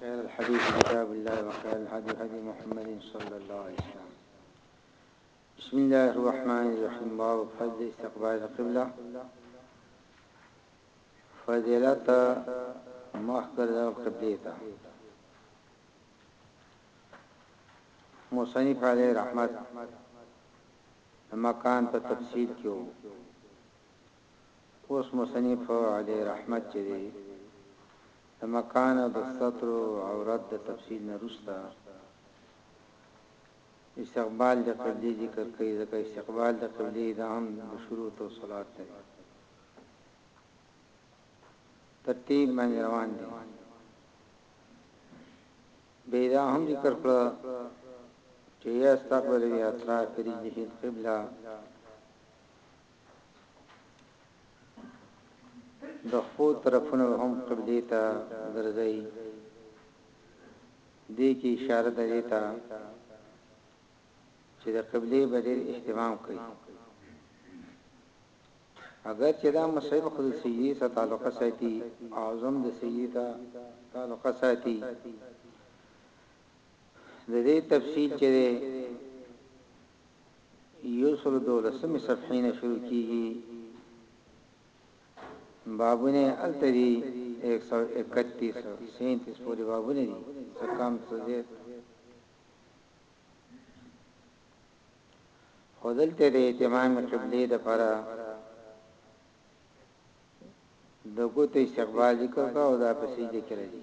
خير الحديث كتاب الله وخير الهدي هدي محمد صلى الله عليه وسلم بسم الله الرحمن الرحيم باب فضل استقبال القبلة فضيلة مخبر القبلة مصنف علی رحمت مکان په تفصیل کې وو اوس مصنف علی رحمت چې دی د مکان او د ستر او عورت د تفصیل نه روسته استقبال د قبلی ذکر کوي ځکه استقبال د قبلی د هم شروط او صلات دی ترتیب باندې روان دي بیدا هم ذکر کړه چې استقبال بیا اطراف رجه القبلة د ښو طرفونو به هم قبلې ته ګرځی، دې کې اشاره ده دې ته چې د قبلې به ډېر اهتمام کوي، اګر چې دا مسئله به خو د سجدې سره تعلق ساتي او زم د سجدې ته تعلق ساتي، د دې تفصیل چې یو سل دولسمې صفحې نه شروع کیږي بابونه هلته دي ایک سو اکتیس سینتیس پورې بابونه دي څه کم څه زیات خو دلته د اهتمام قبلې د پره د ګوتې استقبال ذکر کا او دا پسې ذکر دي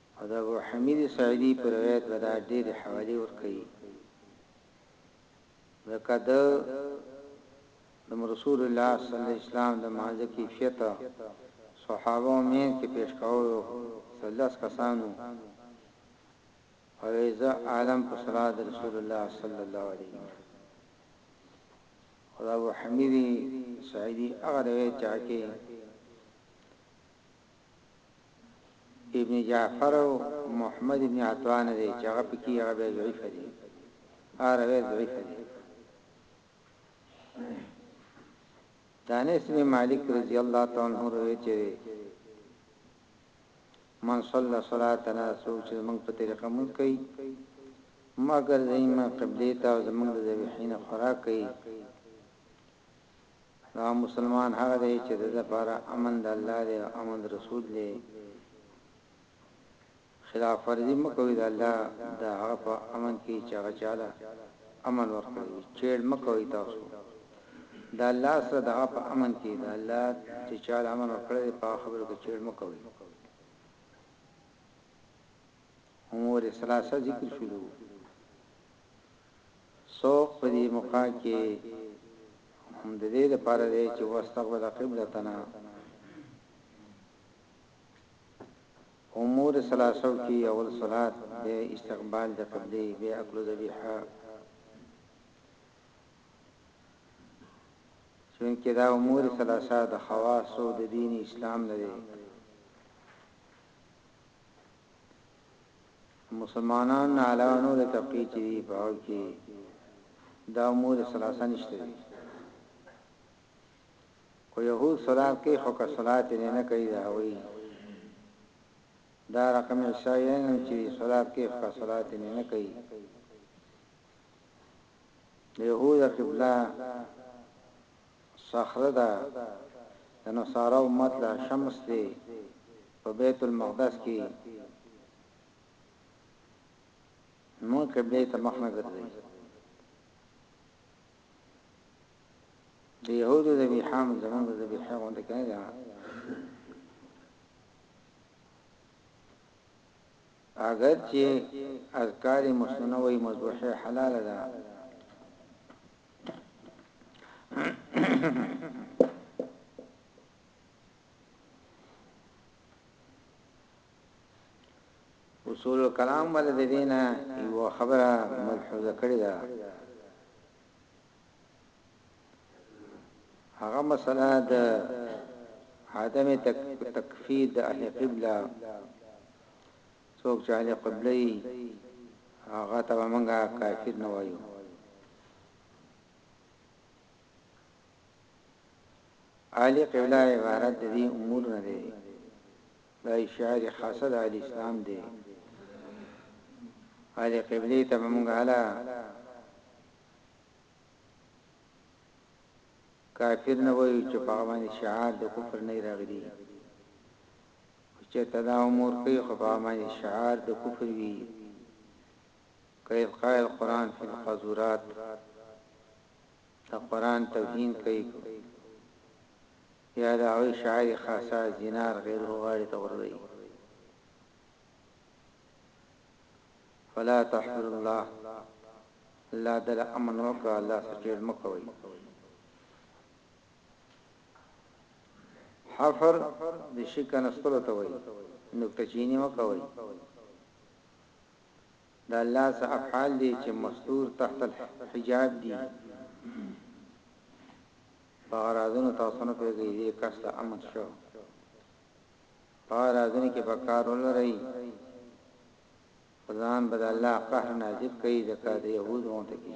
او د ابو حمید سعیدی په روایت به دا ډیرې حوالې ورکوي ځکه ده د رسول الله صلی الله علیه وسلم د مانځه کیفیت صحابه او مین کې پیش کولو سلس کسانو او ایزه عالم په صلات رسول الله صلی الله علیه وسلم خدا ابو حمید سعیدی هغه روایت چا کې ابن جعفر او محمد ابن عطاء نه دی چې هغه پکې هغه به ضعیف دی هغه روایت ضعیف دی دانس بن مالک رضی الله تعالی عنہ روایت دی من صلى صلاتنا سوچ چې موږ په طریقه مونږ کوي مګر زمينه قبله ته زمونږ د ذبیحین خوراک کوي دا مسلمان هغه دی چه دده لپاره امن د الله دی او امن د رسول دی خلاف ورزی مه کوی د الله د هغه په امن کی چه هغه چا له امن ورکړی وی چیړ مه کوی تاسو د الله سره د هغه په امن کی د الله چه چا له امن ورکړی دی په هغه خبرو کی چیړ مه کوی. امور ثلاثه ذکر شولو سوق په دې مقا کې هم د دې لپاره دی چې واستقبل قبلتنا امور ثلاثه کې اول صلات به استقبال د قبله به اکل ذبیحه چونکه دا امور ثلاثه د خواص او د دین اسلام نه دی مسلمانان نه علاوه نورې طبقې چې دي په هغو کې دا امور ثلاثه نشته دي خو یهود صلات کوي خو که صلات یې نه کوي دا وایي دا رقم عیسایي نه چې صلات کوي خو که صلات یې نه کوي یهود قبله صخره ده د نصارا امت له شمس دی په بیت المقدس کی مونږ قبله ته مخ نه ګرځي د يهودو د بيحام زمونږ د بيحام غونډه کې نه ده اگر چې اذکار مسننه وي مذبوحه حلال ده اصول کلام ول د دینه یو خبره ملحوظه کړی دا هغه مسله د عدم تکفیر د اهل قبله څوک چې اهل قبله وي هغه ته به موږ کافر نه وایو اهل قبله عبارت د دې امور نه دی دا اشعار خاصه د اسلام دی اهل قبله ته موږ اعلی کافر نه وایو چې په باندې شعار د کفر نه راغلي که چېرته دا هم ورکوي خو په هغه باندې شعار د کفر وي که القاء القرآن فی القاذورات د قرآن توهین کوي یا د هغوی شعار خاصه زینار غیره غاړې ته غورځوي فلا تحفر الله الله دل امن وکړه الله سټیډ مکوي حفر د شي کنستلو ته وایي نکته چینی مه کوئ د الله څخه افعال دي چې مستور تحت الحجاب دي په غرازونو تاسو نه پیږي دې کس ته امن شو په غرازونو کې بکار ولرئ ځان بد الله قهر نازل کوي ځکه د يهودو ته کې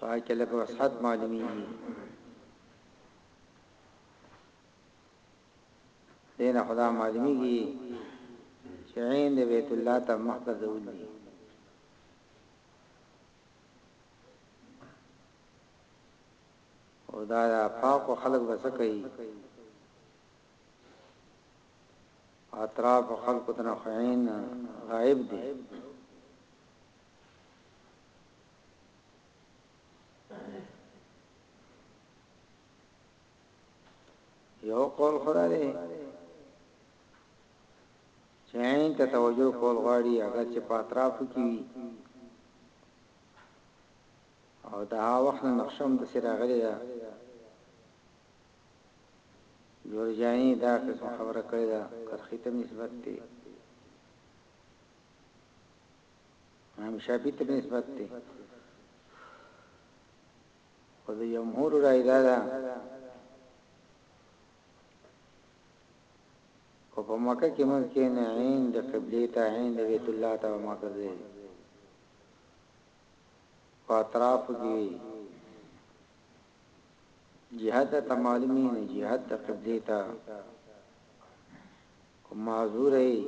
پای کې لکه وسحت معلومیږي دین خدا معلومیږي چې عین د بیت الله ته مخ ته ځول دي او دا پاک خلک بس کوي اطراف خلق تنخعين غائب دي یو قول خدا دی چې عین ته توجه کول غواړي هغه چې په اطراف کې وي او دا وخت نقشم د سره غلي ده جورجانی دا قسم خبره کړې ده کرخی ته نسبت دی امام شافعي ته نسبت دی خو د جمهور رائے دا ده او په مکه کې مونږ کې نه عین د قبله ته عین د بیت الله ته مکه دی په اطراف کې جهاد ته معلومي نه جهاد د قبله ته که معذوره یی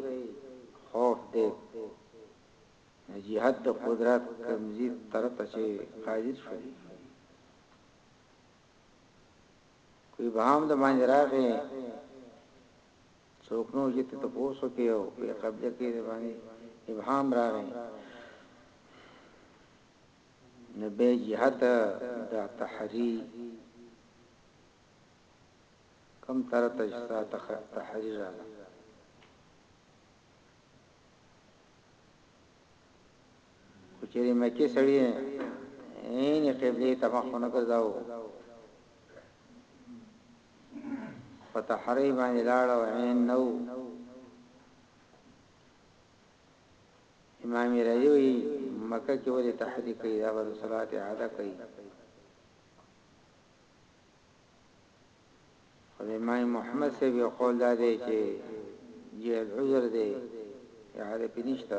خوف دی نه جهت د قدرت کمزی ترته چه قادر شولی که ابهام د باندې راغی څوک نو چې ته پوسو کې او په قبضه کې د باندې ابهام راغی نبی جهت دا تحری کوم طرف ته چې ستا تحریر راغی. که چېرې مکې سړی عین قبله ته مخ نه ګرځاو په تحری باندې لاړ او عین نو امام رایوی مکه کې ولې تحریک کوي دا ور صلات عاده کوي خو د امام محمد صاحب یو قول دا دی چې جهل عذر دی اعاده پې نشته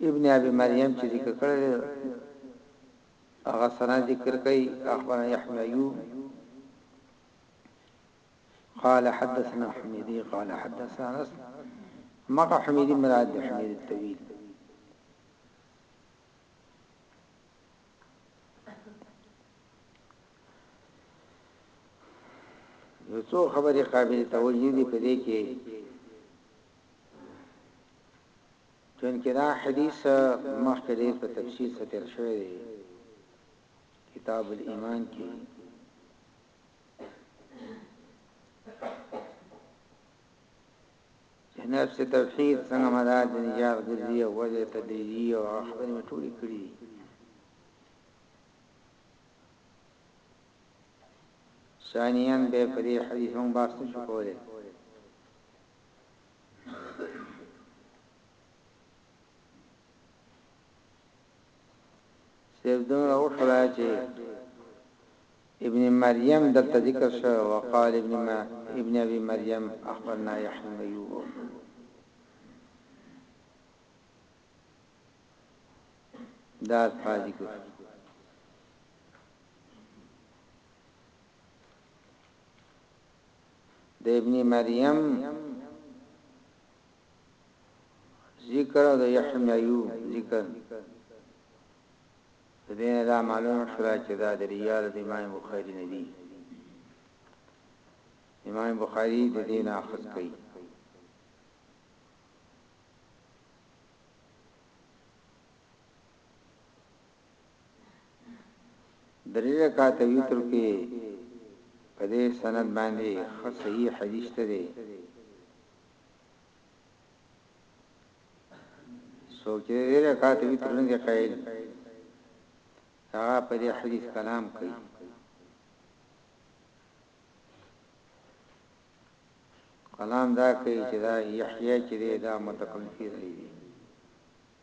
ابن ابي مريم چي ذکر کړی دی هغه سند ذکر کوي اخبرنا يحيى ايوب قال حدثنا حميدي قال حدثنا انس مقا حميدي مراد ده حميد الطويل یو څو خبرې قابل توجیه دي په دې کې چونکه دا حدیث مخکې ډیر په تفصیل سره تیر شوی دی کتاب الايمان کې نفس توحید څنګه مدار د نجات ګرځي او وجه تدریجی او خبرې مټولې کړې ثانیان به په دې حدیث هم باسن شو کوله صرف دومره وخلا چې ابن مریم دلته ذکر شو وقال ابن ما ابن ابي مریم اخبرنا يحيى بن ايوب دا فاضي کو د ابن مریم ذکر او د یحیی بن ایوب ذکر د دې دا معلومه شوه چې دا د ریال د امام بخاری نه دی امام بخاری د دې نه اخذ کوي درې رکعاته وتر کې په دې سند باندې خ صحیح حدیث ته دی سو چې درې رکعاته وتر نه دی قائل هغه په دې حدیث کلام کوي کلام دا کوي چې دا یحیی چې دا متکلم فی دی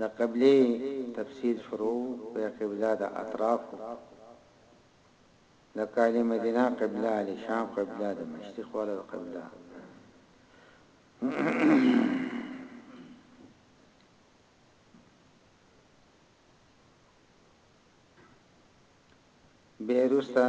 د قبلې تفسیر شروع په قبله د اطرافو لکه اهل مدینه قبله اهل شام قبله د مشرق والا قبله بیرستا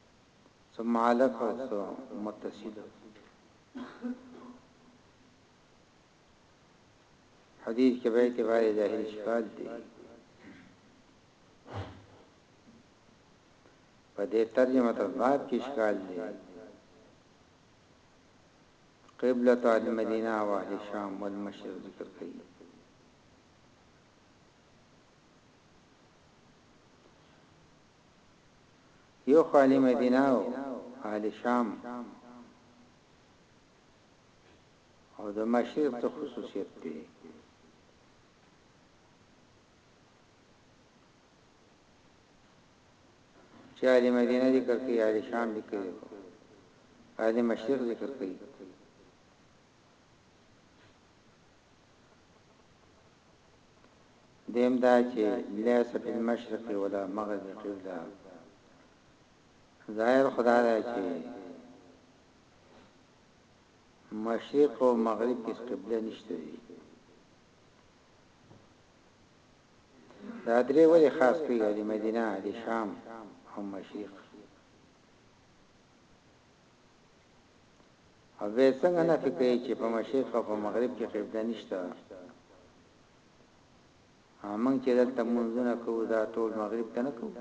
څه معلق او څه متصل حدیث کې به اعتبار ظاهر اشکال دی په دې ترجمه تر باب کې اشکال دی قبلة اهل مدینه او اهل شام والمشرق ذکر کوي يو خو اهل مدينه او اهل شام او د مشرق ته خصوصيت دی چې اهل مدينه ذکر کوي اهل شام ذکر کوي اهل مشرق ذکر کوي دیم دا چې لیس فی المشرق ولا مغرب قبله ظاهر خدا دی چې مشرق او مغرب کې قبله نشته دی دا درې ولی خاص کوي د مدینه د شام او مشرق او بیا یې څنګه نفي کوئ چې په مشرق او په مغرب کې قبله نشته موږ چې دلته منځونه کوو دا ټول مغرب ته نه کوو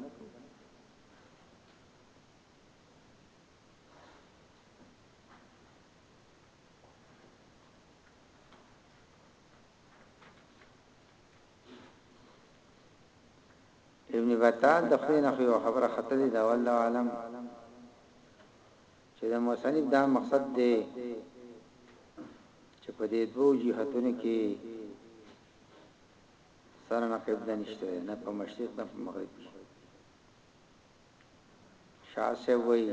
ابن بطال د خپل نه یو خبره خطلې دا والله عالم چې د مصنف دا مقصد دی چې په دې دوه جهتونو کې سره نه قبله نشته نه په مشرق نه په مغرب کې شاسه وای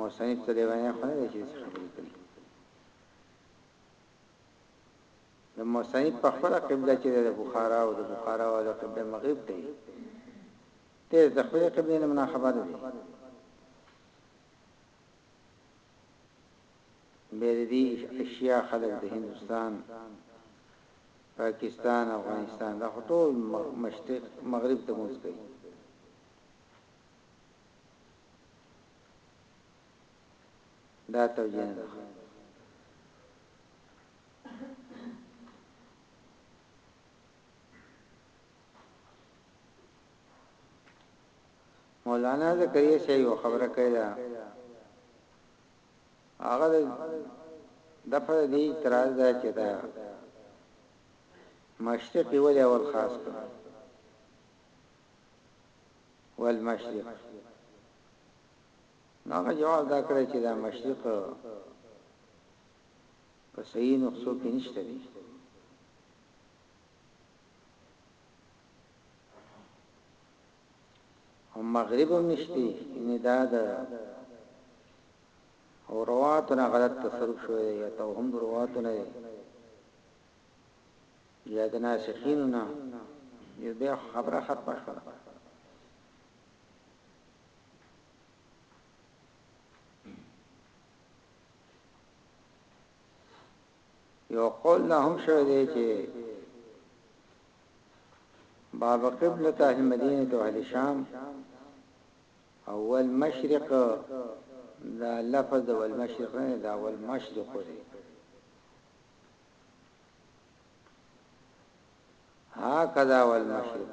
مصنف ته دی وایي خو نه چې خبرې کوي د مصنف په خپله قبله چې د بخارا او د بخارا او د قبله مغرب ته ته د خپل قبله نه منا خبر دی بیردی اشیاء خلق د هندستان پاکستان افغانستان دا ټول مشرق مغرب ته موږ کوي دا توجیه نه ده ښه. مولانا زکریا شاه یو خبره کړې ده هغه د فر دې اعتراض ده چې دا مشرق ولې اول خاص کړ والمشرق نو هغه جواب دا کړی چې دا مشرق په صحیح نقصو کې نشته دی او مغرب هم نشته ان دا د او رواتنا غلط تصرف شوی دی یا توهم رواتنا دی یا د ناسخین نه یو به خبره ختمه شوه یو قول لا هم شوی دی چې باب قبلت اهل مدینه او اهل شام اول مشرق دا لفظ اول مشرق نه دا اول مشرق دی ها کذا اول مشرق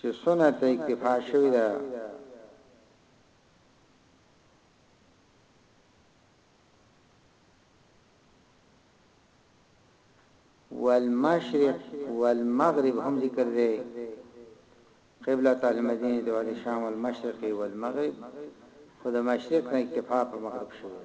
چې سنت ته اکتفا شوی ده والمشرق والمغرب هم ذکر دی قبله المدینه د وادي شام والمشرق والمغرب خود مشرق نه اکتفا په مغرب شوی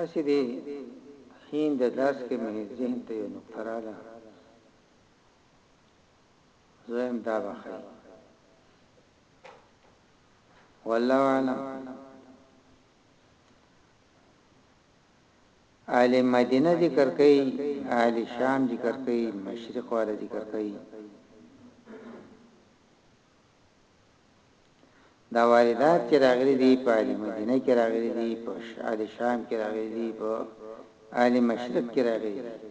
اسی دی هین د درس کې مې ذهن ته یو نقطه رااله زم دا بخی والله اعلم اهل مدینه ذکر کوي، اهل شام ذکر کوي، مشرق والا ذکر کوي. دا واردات چې راغلي دي په اهل مدینه کې راغلي دي، په اهل شام کې راغلي دي، په اهل مشرق کې راغلي دي.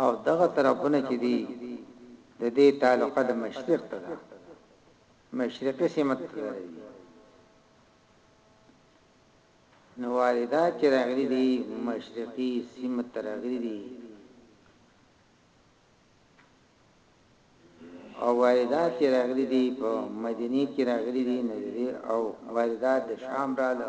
او دغه طرفونه چې دي د دې تعلقه د مشرق ته ده، مشرقي سیمه ته تللي دي. نو واردات چې راغلي دي مشرقي سیمه ته راغلي دي او واردات چې راغلي دي په مدینه کې راغلي دي نو دې او واردات د شام رااله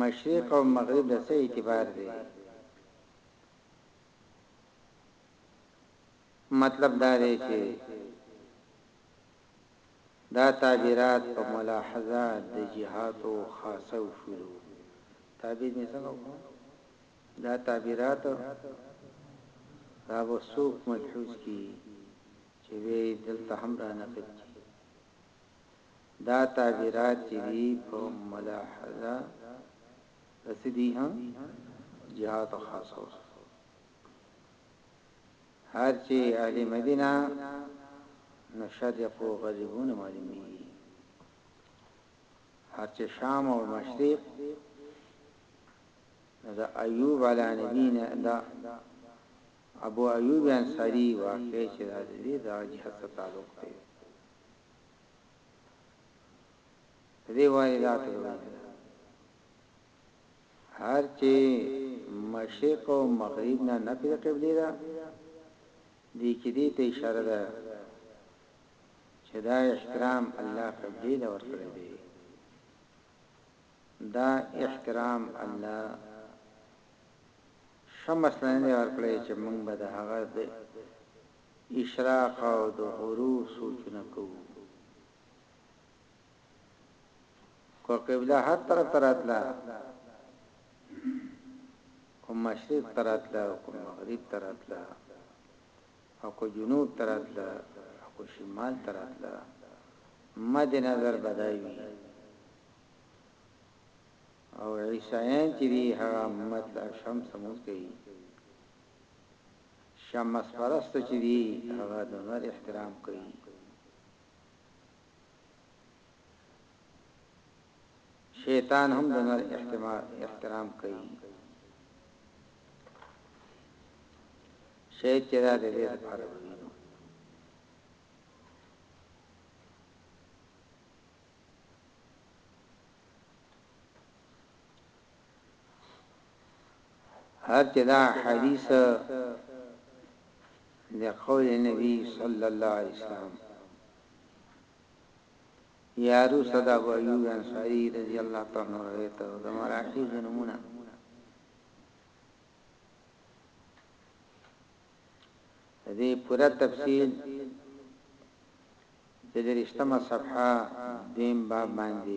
مشرق او مغرب د څه اعتبار دی مطلب دا دی چی دا تعبیرات په ملاحظه د جهاتو خاصه اصولو تعبیر می څنګه وکړو دا تعبیرات دا وسوک ملحوظ کی چې وی دلته هم را نقل کی دا تعبیرات چی دی په ملاحظه د څه دی ها جهاد او خاصوص هر چی اهل مدینه نو شرق او غربونه معلومیږي هر چې شام او مشرق دا ایوب علی نبینا دا ابو ایوب انصاری واقع چې دا دې دا جهاد تعلق دی په دې وارداتو د وجې نه هر چې مشرق او مغرب نه نفي د قبلې ده دې کې دې ته اشاره ده چې دا احترام الله قبلې له ورکړي دی دا احترام الله شمس نه ورکړي چې موږ به د هغه اشراق او د غروب سوچونه کوو که قبله هر طرف ته راتله کوم مشرق ته راتله کوم مغرب ته راتله او که جنوب ته راتله او که شمال ته راتله مد نظر بدای وي او عیسایان چې دی هغه مطلع شمس موږ کوي شمس پرست چی دی هغه د نر احترام کوی شیطان هم د نر احترام کوی شهید چی دا د دې لپاره وی هر چې دا حدیث د قول نبی صلی الله علیه وسلم یارو صدا ابو ایوب انصاری رضی الله تعالی عنہ روایت او د مراحیز نمونه دې پورا تفصیل چې د رښتما صفحه دیم باب باندې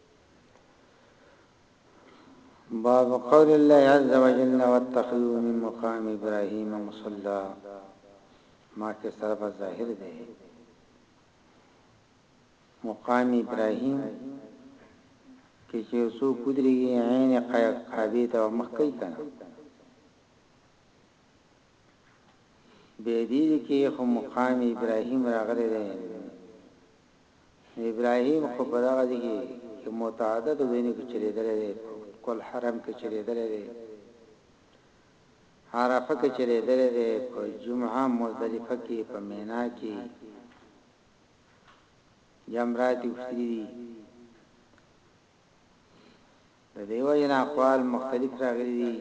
باب قول الله عز وجل واتخذوا من مقام ابراهيم مصلى ما کې سره په ظاهر دی مقام ابراهيم کې چې سو قدري عین قابې ته مخ کوي کنه به دې کې هم مقام ابراهيم راغلي دی نو ابراهيم خو په دغه ځای کې متعددو وينو کې چلېدلی دی، په الحرم کې چلېدلی دی، عرفه کې چلېدلی دی، په جمعه مزدلفه کې، په مینا کې جمرات اوښتلي دي، د دې وجه نه اقوال مختلف راغلي دي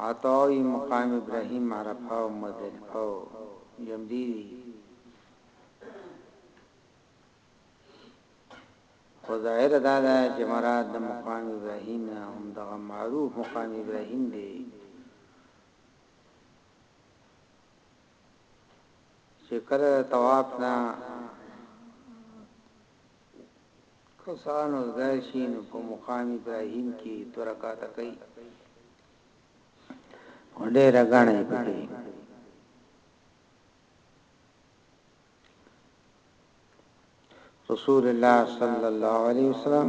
عطاوي مقام ابراهيم عرفه او مزدلفه او جمدي دي خو ظاهر دا ده چې مراد د مقام ابراهيم نه هم دغه معروف مقام ابراهيم دی چې کله د طواف نه کسان وزګار شي نو په مقام ابراهیم کې دوه رکعاته کوي ډېر رګانه یې پکې رسول الله صلی الله علیه وسلم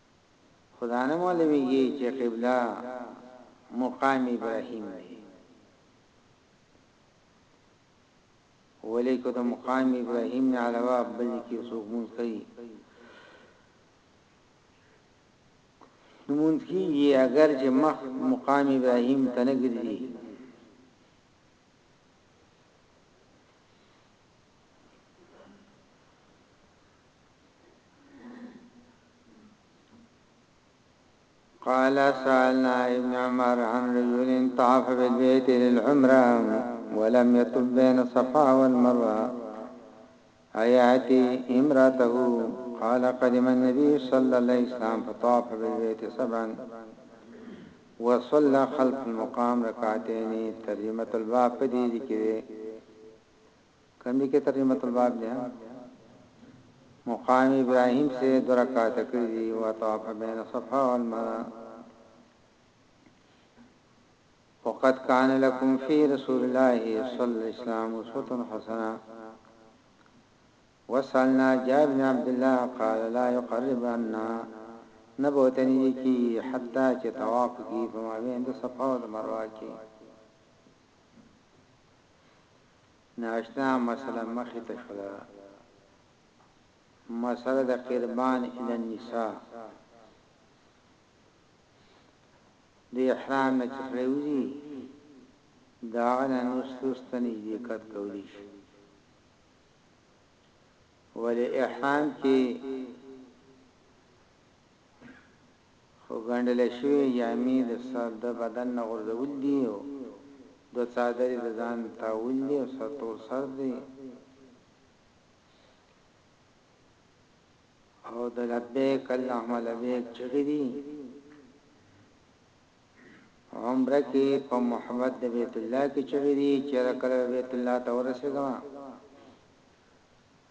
خو دا نه معلومېږي چې قبله مقام ابراهیم دی ولې که د مقام ابراهیم نه علاوه بل کې څوک مونږ کوي مونږ کیږي اگر چې مخ مقام ابراهیم ته نه ګرځي قال سألنا ابن عمر عن رجل طاف بالبيت للعمرة ولم يطب بين الصفا والمروة أياتي امرأته قال قدم النبي صلى الله عليه وسلم فطاف بالبيت سبعا وصلى خلف المقام ركعتين ترجمة الباب دي ذكره کم دي که ترجمة الباب دي ها مقام ابراهيم سه دو رکعته کړي دي وطاف بين الصفا والمرا وقد كان لكم في رسول الله صلى الله عليه وسلم اسوه حسنه وسالنا جابر بن عبد الله قال لا يقرب عنا نبوتني کی حتا چې طواف کی په مابین د صفا او مروه کې ناشنا مسئله مخې ته شوله مسئله د قربان الی النساء د احرام نه چې سړی وځي د هغه نه نوستوس ته نږدې کت کولی شي ولې احرام کې خو ګنډل شوې جامې د سر د بدن نه غورځول دي او دوه څادرې د ځان تاول دي او سر تور سر دی او د لبیک اللهم لبیک چغې دي عمره کې په محبت د بیت الله کې چوي دي چې کله بیت الله ته ورسېږم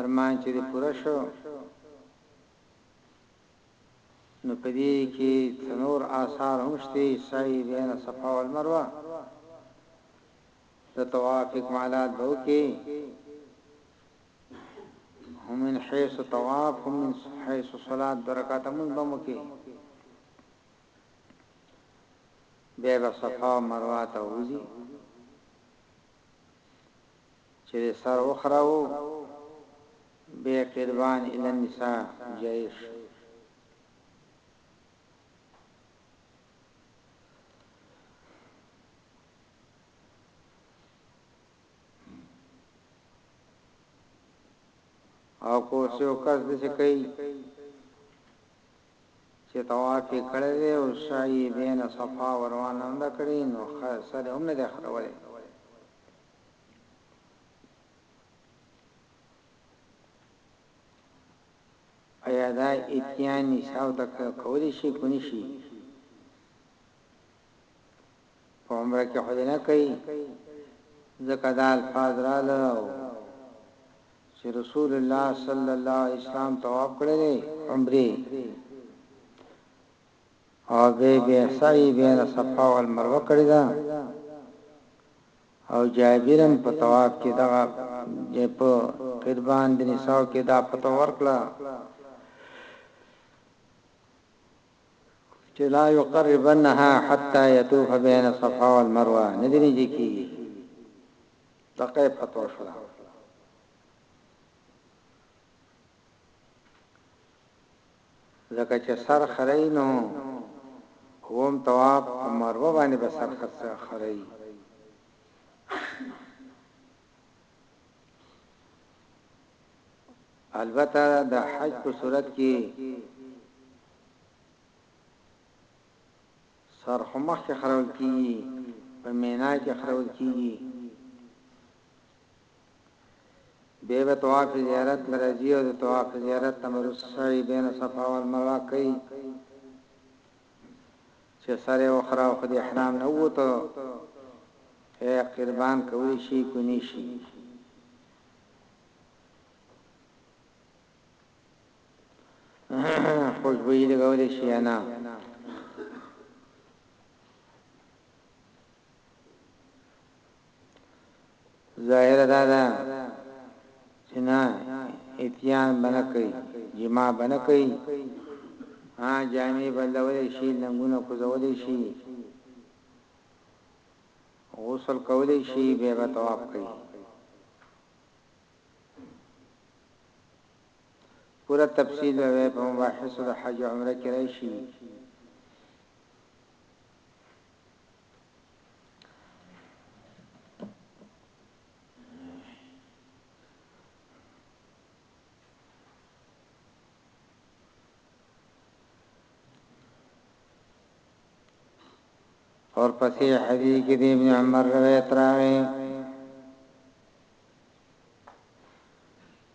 ارمان چې دې پوره شو نو په دې کې څه نور آثار هم شته سعی بین صفا والمروه د طواف اکمالات به وکړي هم من حيث طواف هم من حيث صلات درکات مون به وکړي بیا به صفا او مروه ته وځي چه دی سر وخراوو بی قربان الی النساء جایش او کو سیو کس دسی کئی چه طواف یې کړی دی او سعی بین صفا وروا نه ده کړی نو سر هم نه دی خرولی ایا دا اتیان نصاب د کولی شي کونی شي په عمره کې خو نه کوي ځکه دا الفاظ را لرو چې رسول الله صلی الله علیه وسلم تواب کړل عمره او بیا یې بین سعی بین الصفا والمروه کړې ده او جابر هم په طواف کې دغه یې په قربان د نساو کې دا پته ورکړه چې لا یقربنها حتا یطوف بین الصفا والمروه ندري دي کیږي دغه پته شوه ځکه چه سر خريي نو اووم طواف په مروه باندې به سر خريي البته د حج په صورت کې سر همخ کې خرول کیږي په مینا کې خرول کیږي بیا به طواف زیارت ته راځي او د طواف زیارت نه به وروسته سعی بین صفا والمروه کوي چې سر یې وخره او د احرام نه ووته هي قربان کوي شي کو نشي خوشبوئی لګولې شي نه ظاهره دا ده چی نه اتیان به نه کوی جماع به نه کوی ها جامې بدلولی شی لنګونه کوزولی شی غسل کولی شی بیا به طواف کوی پورا تفصیل به په مباحث د حج عمره کې راشي اور پسې حدیث کې د ابن عمر روایت راغی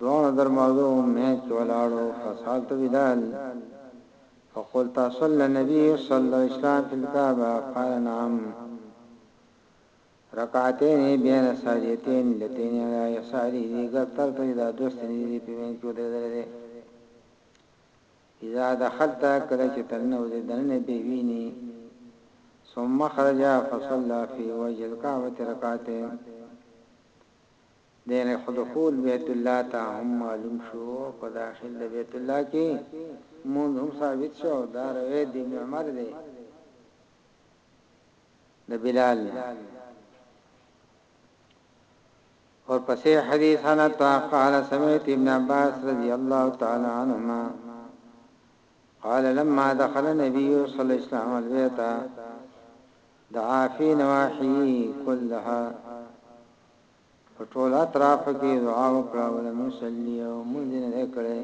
دواړو دروازو مينځ کې ولاړو فصال ته ودال فقلت اصلى النبي صلى الله عليه وسلم في الكعبه قال نعم رکعتين بين ساجتين لتين على يساره دي ګکتر ته دا دوست نه دي په مين کې درېدل دي اذا دخلت کله چې تنه وځي دنه به ویني ثم خرج فصلى في وجه الكعبه ركعتين دی له خدخول بیت الله ته هم معلوم شو په داخل د بیت الله کی مونځ هم ثابت شو او دا روایت د ابن عمر دی د بلال نه اور پسې حدیث انا تا قال سمعت ابن عباس رضی الله تعالی عنهما قال لما دخل النبي صلى الله عليه وسلم البيت دعا في نواحي كلها په ټول اطراف کې دعا وکړه ولم يصلي او مونږ نه دی کړی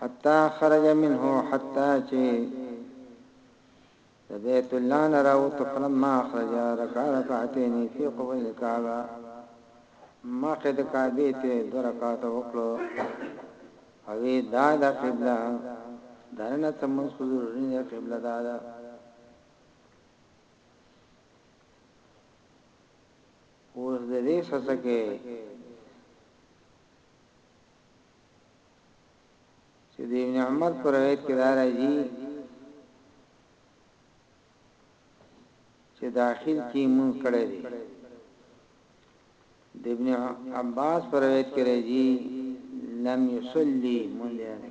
حتا خرج منه حتا چې د بیت الله نه راوت فلما خرج رکع رکعتين في قبل الكعبه ما قد کعبه ته دو رکعات وکړو او دا د قبله دنه تمن خضور نه قبله دا, دا اوس د دې څڅکې چې د ابن عمر پر روایت کې دا راځي چې داخل کې مون کړی دی د ابن عباس پر روایت کې راځي لم يصلي مون دی نه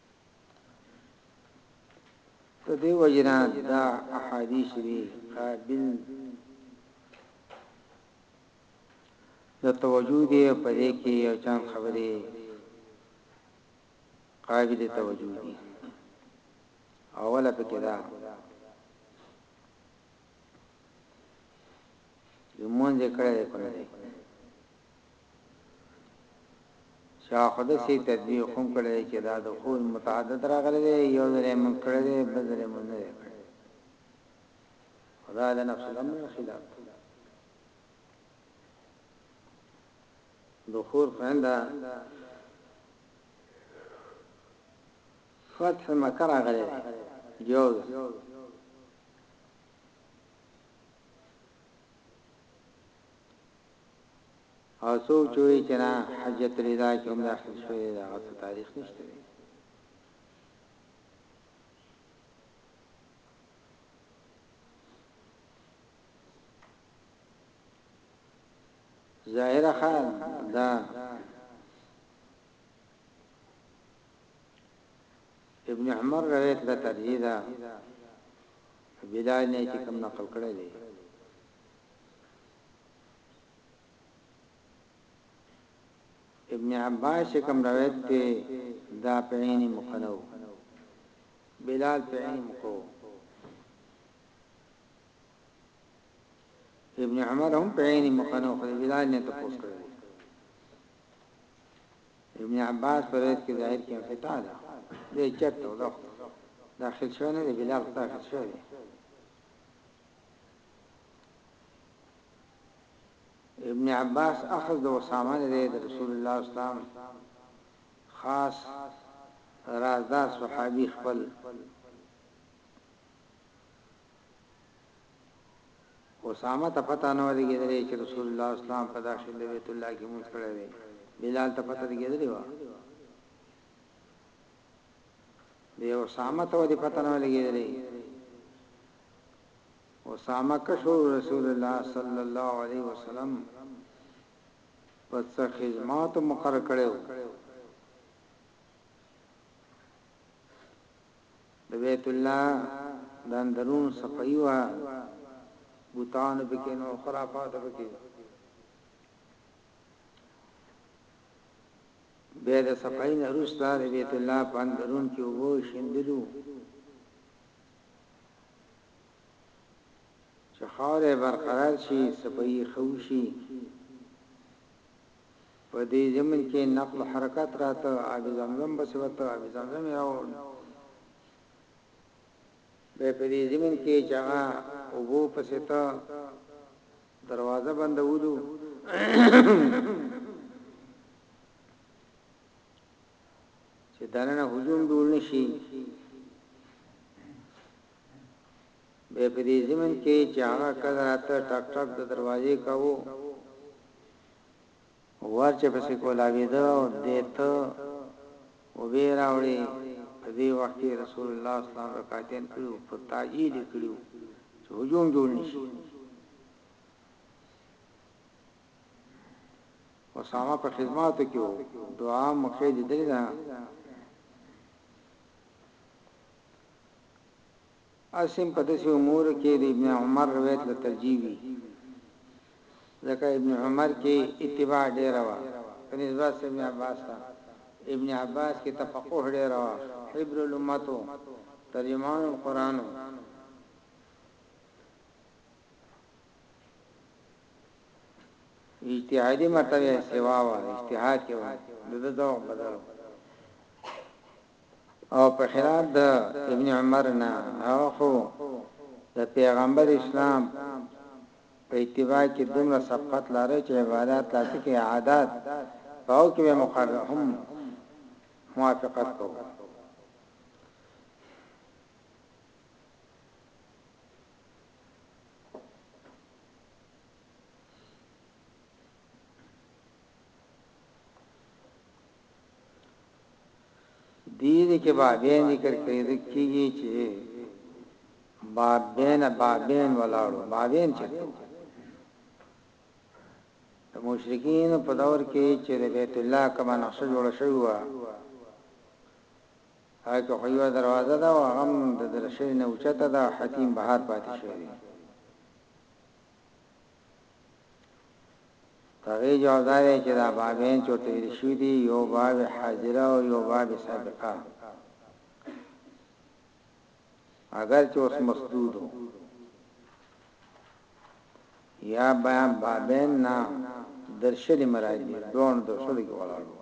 په دې وجنا دا احادیث دي قابل د توجه دي په دې کې یو چان خبرې قابل توجه دي اوله پکې دا یمون ذکر یې کړی چا خو داسې تطبیق هم کړی دی چې دا دخول متعدد راغلی دی، یو ځل یې موږ کړی دی، بل ځل یې موږ نه دی کړی، خو دا د نفس الامر خلاف دی. دخول خوینده فتح مکه راغلی دی، یو ځل. او څوک چې وایي چې نه حجت الوداع کې هم داخل شوی دی د هغه څه تاریخ نشته دی. ظاهره خان دا ابن عمر روایت لا ترجیح ده بلال نه چې کوم نقل کړی دی ابن عباس چې کوم روایت کې دا په عین مقنو بلال په عین مقو ابن عمر هم په عین مقنو خو بلال نه تاسو کړی ابن عباس په روایت کې ظاهر کې انقطاع ده دې چرته وځو داخل شوی نه بلال تاخل شوی ابن عباس اخذ د اسامه نه دی د رسول الله اسلام خاص رازدار صحابي خپل اسامه ته پتا نه ولګی دی چې رسول الله اسلام په داخل بیت الله کې مونږ کړی دی بلال ته پتا لګی دی وا دی اسامه ته ودی پتا نه ولګی دی اسامه کشور رسول الله صلی الله علیه وسلم په څه خدماتو مقرر کړی وو؟ د بیت الله د اندرون صفائی وه بوتان پکې نو خرافات پکې بیا د صفائی نه روسته د بیت الله په اندرون کې وو شندلو چې خاوره یې برقرار شي، څه به یې ښه وشي. په دې زمن کې نقل و حرکت راته، آب زمزم به څه وته، آب زمزم یې راوړ. بیا په دې زمن کې چې هغه اوبو پسې ته دروازه بندولو چې دننه هجوم جوړ نشي به په دې ضمن کې چې هغه کله راته ټک ټک د دروازې کاوه ورچه پسې کولاوېده او دې ته وبې راوړې په دې وخت کې رسول الله صلی الله علیه وسلم رکعتین کړو په تعجیل کړو چې هجوم جوړ نشي اسامه په خدماتو کې دعا مخې دې ده اس هم په داسې امورو کې د ابن عمر روایت له ترجیح وي، ځکه ابن عمر کې اتباع ډېره وه په نسبت د ابن عباس ته، ابن عباس کې تفقه ډېره وه، حبر الامت و، ترجمان القرآن و. اجتهادي مرتبه یې سوا وه، اجتهاد کې به د ده ذوق بدل و. او په خلاف د ابن عمر نه هغه خو د پیغمبر اسلام په اتباع کې دومره سبقت لاره چې عبادت لا تکي عادت پاو کې به مقرر هم موافقت کوو دي دي کي بابين ذکر کړي دي کيږي چي بابين بابين ولاړو بابين چرته وو د مشرکین په دور کې چې د بیت الله کما نقشه جوړ شوی و هغه خو یو دروازه دا او غم د درشل نه اوچته دا حتیم بهر پاتې شوی د هغې جواب دا دی چې دا بابین چې ورته ویل شوي دي، یو باب حاضره او یو باب سابقه، اګر چې اوس مسدود و، یا بیان بابین نه درشلې مراد دي، دواړو درشلو کې ولاړ وو.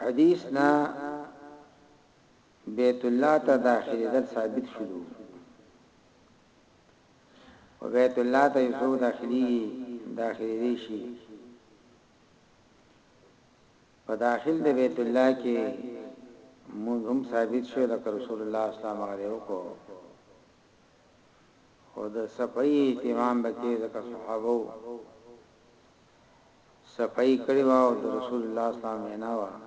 حدیث نه بیت الله ته داخلیدل ثابت شولو خو بیت الله ته یو څوک داخلي داخلي شي په داخل د بیت الله کې مونږ هم ثابت شو د رسول الله صلی الله علیه وسلم خو د صفای اهتمام بکې د صحابه صفای کړي واو د رسول الله صلی الله علیه وسلم نه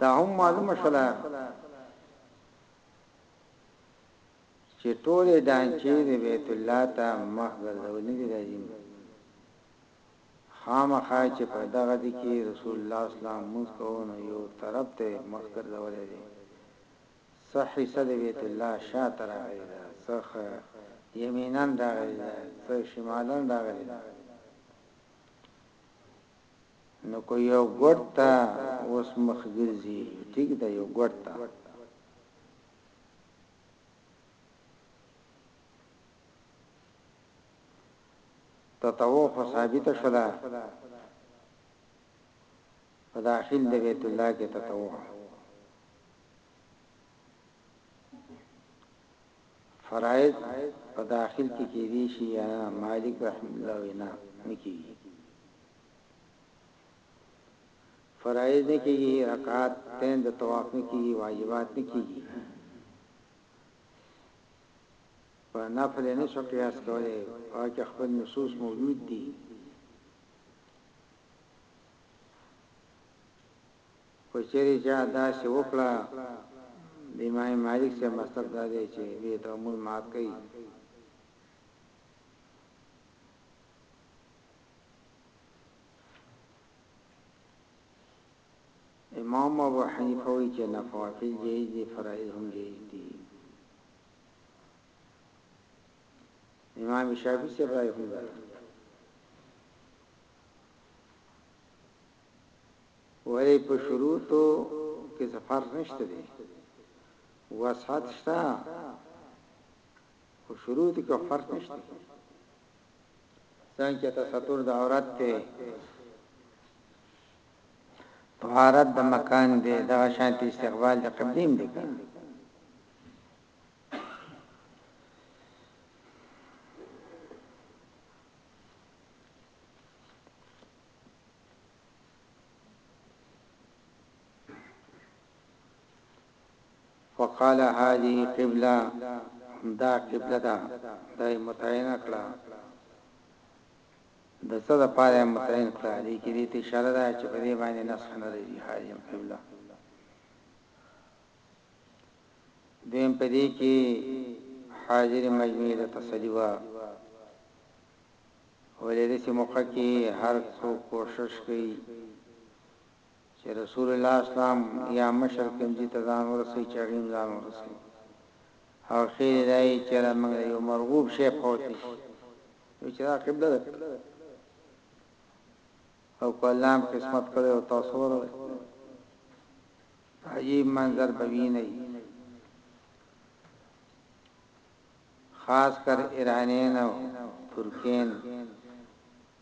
دا هم معلومه شوله چې ټولې ډانچې د بیت الله ته مخ ګرځول نه دي لازم خامخا چې په دغه دي کې رسول الله اسلام موږ کوو نو یو طرف ته مخ ګرځول دي صحیح صد بیت الله شاته راغلی ده صح یمینان راغلی ده صح شمالان راغلی ده نو که یو ګوټ ته اوس مخ ګرځي ټیک ده یو ګوټ ته تطوع خو ثابت شولا په داخل د بیت الله کې تطوع فرائض په داخل کې کېدی شي یا نه مالک رحم الله وی نه نه کېږي فرائض نه کېږي رکعات تین د طواف نه کېږي واجبات نه کېږي په نفل نه شو قیاس کولای او چې خپل نصوص موجود دي که چیری چا داسی وکړه د امام مالک صاحب مذهب دا دی چی بی تعمل مات کوي امام ابو حنیفه وی چی نفوافل جایز دی فرائض هم جایز دی امام شافعی صاحب راي هم ده ولی په شروطو کی څه فرق نشته دی وسعت شته خو شروط کی فرق نشته څنګه ته ستور د عورت ته طهارت د مکان دی دا شانتی استقبال د قبلیم دی فقال هذه قبله دا قبله ده دا متعین کړه د څه د پاره متعین کړه دې کې دې اشاره ده چې په دې باندې نسخ نه لري هذه قبله دیم په دې کې حاضر مجموعه د تسلیوا ولې داسې موقع کې هر څوک کوښښ کوي چې رسول الله اسلام یا مشر کوم ځای ته ځان ورسوي چې هغه هم ځان ورسوي او خیر دا یې چې را موږ یو مرغوب شی فوت شي نو چې دا قبله ده او کلام قسمت کړي او تاسو ورغلي عجیب منظر به وینئ خاص کر ایرانین او ترکین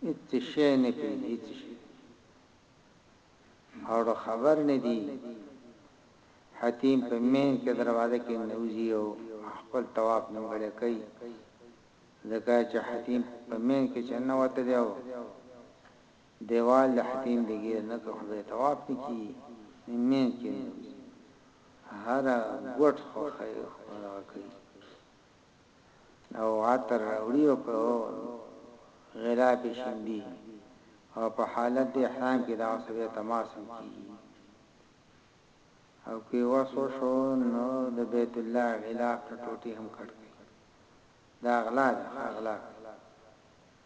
هیڅ شی نه کوي هیڅ شی هاړو خبر نه دي حتیم په مین کې دروازه کې نوځي او خپل طواف نیمګړی کوي ځکه چې حتیم په مین کې چې نه وته دی او ديوال د حتيم د ګير نه که خدای طواف نه کيږي نو مين کې نه وي هره ګوټ خو خه دغه کوي او عطر راوړي او په غلاف يې شيندي او په حالت د احرام کې دغه سره بيا تماس هم کيږي او که وس وشو نو د بيت الله غلاف نه ټوټې هم کټ کوي دا غلا ده ښه غلا کوي